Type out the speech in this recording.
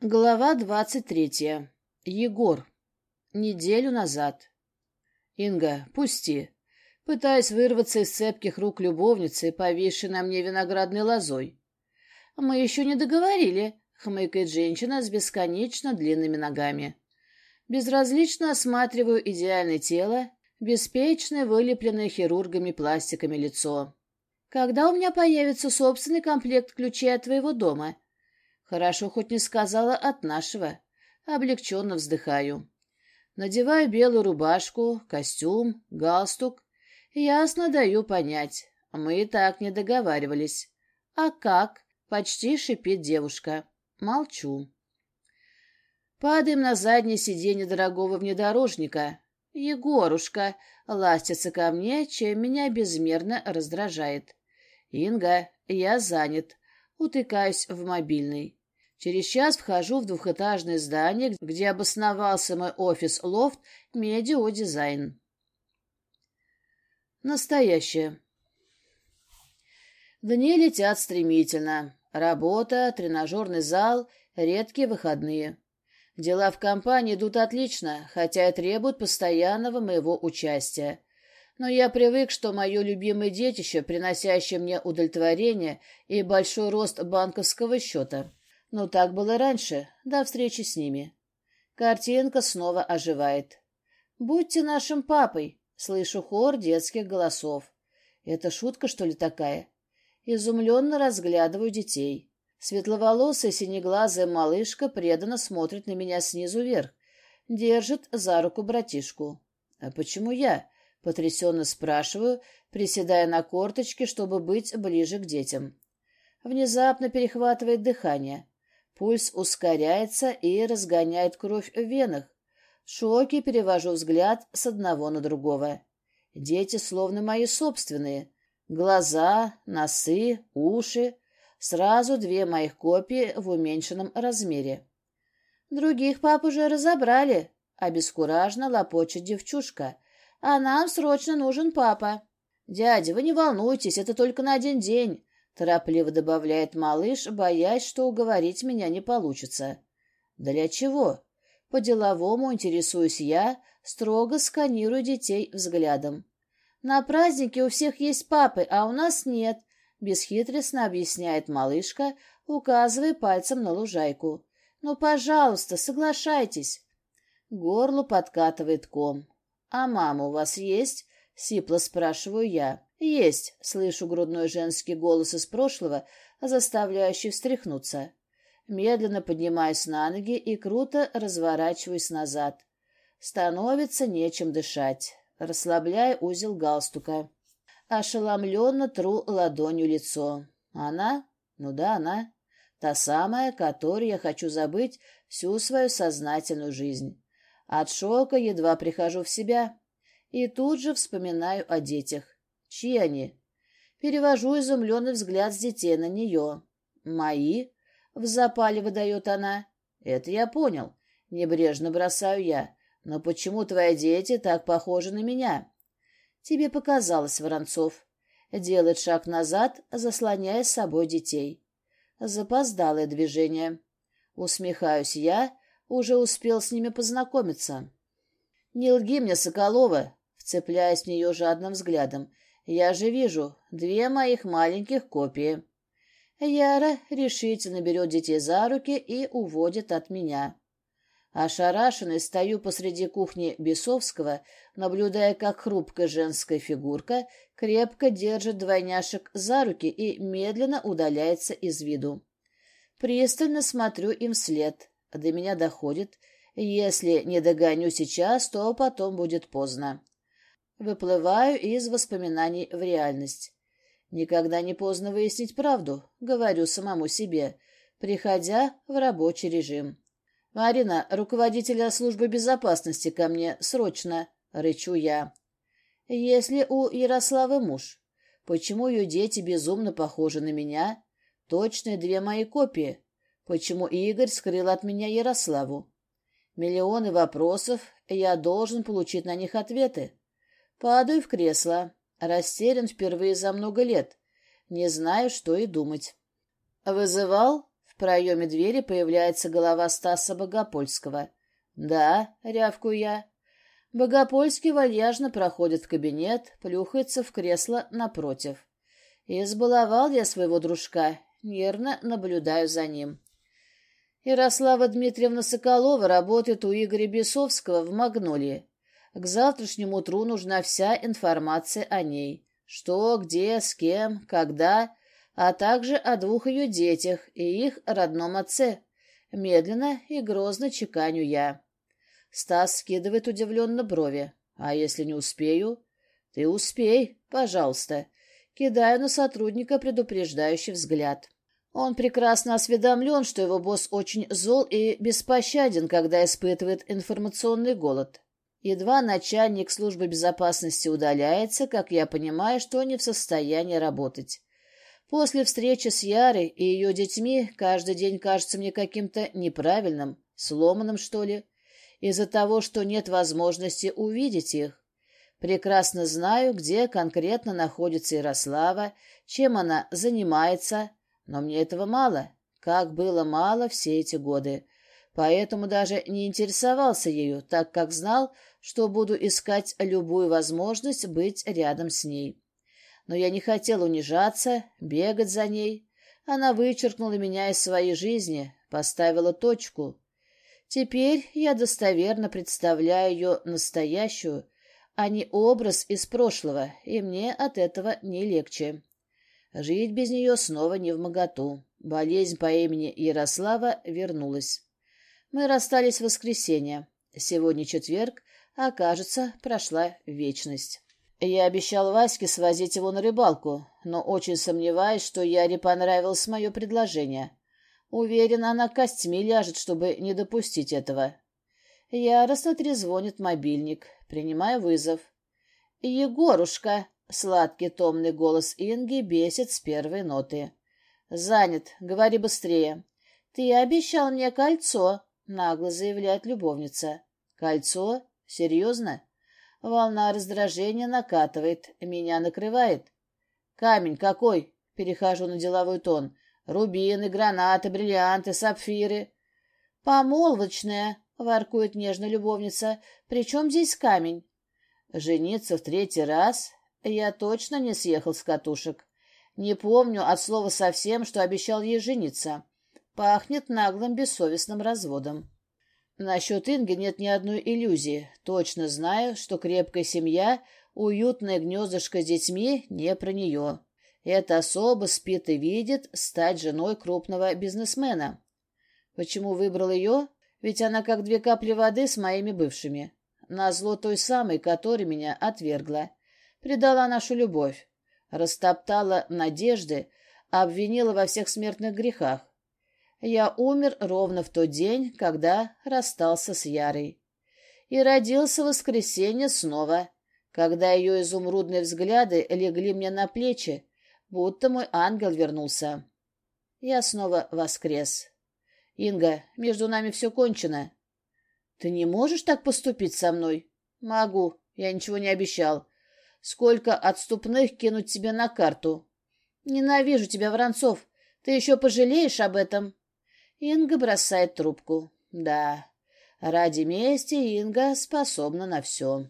Глава двадцать третья. Егор. Неделю назад. Инга, пусти. Пытаясь вырваться из цепких рук любовницы, повисшей на мне виноградной лозой. Мы еще не договорили, хмыкает женщина с бесконечно длинными ногами. Безразлично осматриваю идеальное тело, беспечно вылепленное хирургами пластиками лицо. Когда у меня появится собственный комплект ключей от твоего дома? Хорошо хоть не сказала от нашего. Облегченно вздыхаю. Надеваю белую рубашку, костюм, галстук. Ясно даю понять. Мы и так не договаривались. А как? Почти шипит девушка. Молчу. Падаем на заднее сиденье дорогого внедорожника. Егорушка ластится ко мне, чем меня безмерно раздражает. Инга, я занят. Утыкаюсь в мобильный. Через час вхожу в двухэтажное здание, где обосновался мой офис-лофт «Медио Дизайн». Настоящее. Дни летят стремительно. Работа, тренажерный зал, редкие выходные. Дела в компании идут отлично, хотя и требуют постоянного моего участия. Но я привык, что мое любимое детище, приносящее мне удовлетворение и большой рост банковского счета. Но так было раньше, до встречи с ними. Картинка снова оживает. «Будьте нашим папой!» — слышу хор детских голосов. Это шутка, что ли, такая? Изумленно разглядываю детей. Светловолосая синеглазая малышка преданно смотрит на меня снизу вверх, держит за руку братишку. «А почему я?» — потрясенно спрашиваю, приседая на корточки, чтобы быть ближе к детям. Внезапно перехватывает дыхание. Пульс ускоряется и разгоняет кровь в венах. В шоке перевожу взгляд с одного на другого. Дети словно мои собственные. Глаза, носы, уши. Сразу две моих копии в уменьшенном размере. Других пап уже разобрали. Обескураженно лопочет девчушка. А нам срочно нужен папа. Дядя, вы не волнуйтесь, это только на один день. Торопливо добавляет малыш, боясь, что уговорить меня не получится. Для чего? По-деловому интересуюсь я, строго сканирую детей взглядом. На празднике у всех есть папы, а у нас нет, бесхитростно объясняет малышка, указывая пальцем на лужайку. Ну, пожалуйста, соглашайтесь. Горло подкатывает ком. А мама у вас есть? Сипло спрашиваю я. «Есть», — слышу грудной женский голос из прошлого, заставляющий встряхнуться. Медленно поднимаюсь на ноги и круто разворачиваюсь назад. Становится нечем дышать. Расслабляю узел галстука. Ошеломленно тру ладонью лицо. Она? Ну да, она. Та самая, которую я хочу забыть всю свою сознательную жизнь. От шока едва прихожу в себя. И тут же вспоминаю о детях. Чьи они? Перевожу изумленный взгляд с детей на нее. Мои? В запале выдает она. Это я понял. Небрежно бросаю я. Но почему твои дети так похожи на меня? Тебе показалось, Воронцов. Делает шаг назад, заслоняя с собой детей. Запоздалое движение. Усмехаюсь я, уже успел с ними познакомиться. Не лги мне, Соколова, вцепляясь в нее жадным взглядом. Я же вижу две моих маленьких копии. Яра решительно берет детей за руки и уводит от меня. Ошарашенный стою посреди кухни Бесовского, наблюдая, как хрупкая женская фигурка крепко держит двойняшек за руки и медленно удаляется из виду. Пристально смотрю им вслед. До меня доходит. Если не догоню сейчас, то потом будет поздно. Выплываю из воспоминаний в реальность. Никогда не поздно выяснить правду, говорю самому себе, приходя в рабочий режим. «Марина, руководителя службы безопасности ко мне, срочно!» — рычу я. «Если у Ярославы муж, почему ее дети безумно похожи на меня? Точные две мои копии. Почему Игорь скрыл от меня Ярославу? Миллионы вопросов, я должен получить на них ответы. Падаю в кресло. Растерян впервые за много лет. Не знаю, что и думать. «Вызывал?» — в проеме двери появляется голова Стаса Богопольского. «Да», — рявкую я. Богопольский вальяжно проходит в кабинет, плюхается в кресло напротив. Избаловал я своего дружка, нервно наблюдаю за ним. Ярослава Дмитриевна Соколова работает у Игоря Бесовского в «Магнолии». К завтрашнему утру нужна вся информация о ней. Что, где, с кем, когда, а также о двух ее детях и их родном отце. Медленно и грозно чеканю я. Стас скидывает удивленно брови. «А если не успею?» «Ты успей, пожалуйста». Кидаю на сотрудника предупреждающий взгляд. Он прекрасно осведомлен, что его босс очень зол и беспощаден, когда испытывает информационный голод. Едва начальник службы безопасности удаляется, как я понимаю, что не в состоянии работать. После встречи с Ярой и ее детьми каждый день кажется мне каким-то неправильным, сломанным, что ли, из-за того, что нет возможности увидеть их. Прекрасно знаю, где конкретно находится Ярослава, чем она занимается, но мне этого мало, как было мало все эти годы. Поэтому даже не интересовался ею, так как знал, что буду искать любую возможность быть рядом с ней. Но я не хотел унижаться, бегать за ней. Она вычеркнула меня из своей жизни, поставила точку. Теперь я достоверно представляю ее настоящую, а не образ из прошлого, и мне от этого не легче. Жить без нее снова не в моготу. Болезнь по имени Ярослава вернулась. Мы расстались в воскресенье. Сегодня четверг, а, кажется, прошла вечность. Я обещал Ваське свозить его на рыбалку, но очень сомневаюсь, что Яре понравилось мое предложение. Уверен, она костьми ляжет, чтобы не допустить этого. Яростно трезвонит мобильник. Принимаю вызов. «Егорушка!» Сладкий томный голос Инги бесит с первой ноты. «Занят. Говори быстрее». «Ты обещал мне кольцо», — нагло заявляет любовница. «Кольцо? Серьезно?» Волна раздражения накатывает, меня накрывает. «Камень какой?» — перехожу на деловой тон. «Рубины, гранаты, бриллианты, сапфиры». «Помолвочная», — воркует нежно любовница. «При чем здесь камень?» «Жениться в третий раз? Я точно не съехал с катушек. Не помню от слова совсем, что обещал ей жениться. Пахнет наглым бессовестным разводом. Насчет Инги нет ни одной иллюзии. Точно знаю, что крепкая семья, уютное гнездышко с детьми не про нее. Эта особа спит и видит стать женой крупного бизнесмена. Почему выбрал ее? Ведь она как две капли воды с моими бывшими. Назло той самой, которая меня отвергла предала нашу любовь, растоптала надежды, обвинила во всех смертных грехах. Я умер ровно в тот день, когда расстался с Ярой. И родился в воскресенье снова, когда ее изумрудные взгляды легли мне на плечи, будто мой ангел вернулся. Я снова воскрес. «Инга, между нами все кончено». «Ты не можешь так поступить со мной?» «Могу. Я ничего не обещал. Сколько отступных кинуть тебе на карту? Ненавижу тебя, Воронцов. Ты еще пожалеешь об этом? Инга бросает трубку. Да, ради мести Инга способна на все.